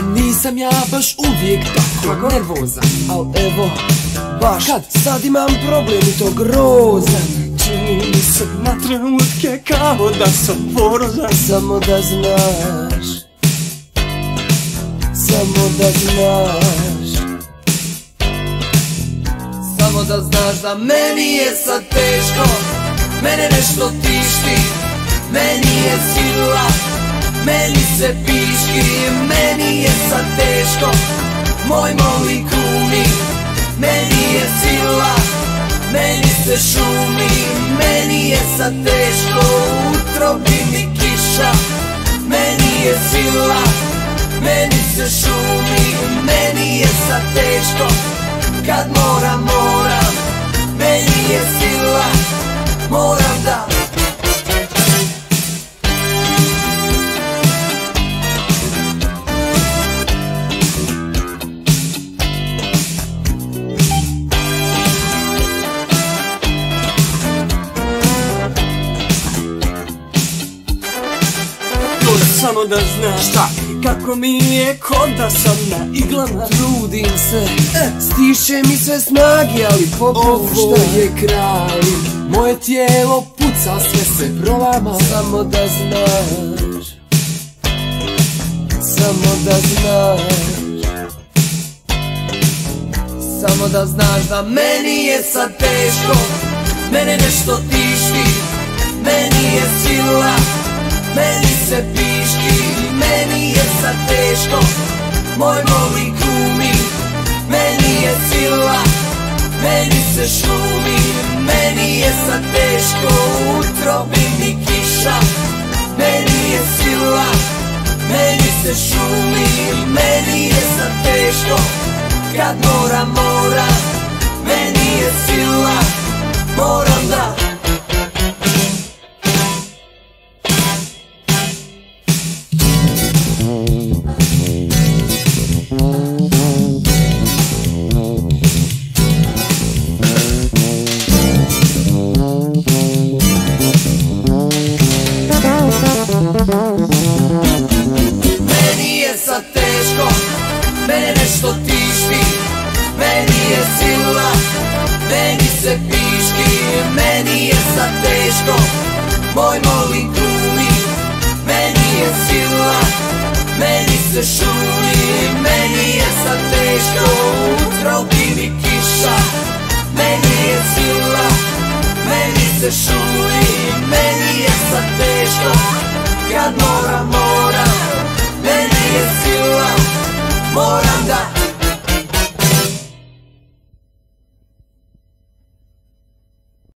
Nisam ja baš uvijek tako nervozan. Al evo, baš Kad? sad imam problem i to grozan. Čini mi se na trenutke kao da sam porozan Samo da znaš. Samo da znaš. Samo da znaš da meni je sad teško. Mene nešto tišti. Meni je sila Meni se piški Meni je sad teško. Moj moli kruni Meni je sila Meni se šumi Meni je sad teško. Utrobi mi kiša Meni je sila Meni se šumi Meni je sad teško. Kad moram, Samo da znaš Šta? Kako mi je kod da sam na iglama. Trudim se, e, stiše mi sve snagi, ali popušta je kraj. Moje tijelo puca, sve se prolama. Samo da znaš. Samo da znaš. Samo da znaš da meni je sad teško. Mene nešto tišti. Meni je sila. Meni se piški Meni je teško Moj moli kumi Meni je sila Meni se šumi. Meni je sad teško Utrobi mi kiša. Meni je sila Meni se šumi. Meni je sad teško Kad moram, moram. Meni je sila Moram da teško Moj moli kruni Meni je sila Meni se šumi. Meni je sad teško Utrobi mi kiša. Meni je sila Meni se šumi. Meni je sad teško Kad moram, moram Meni je sila Moram da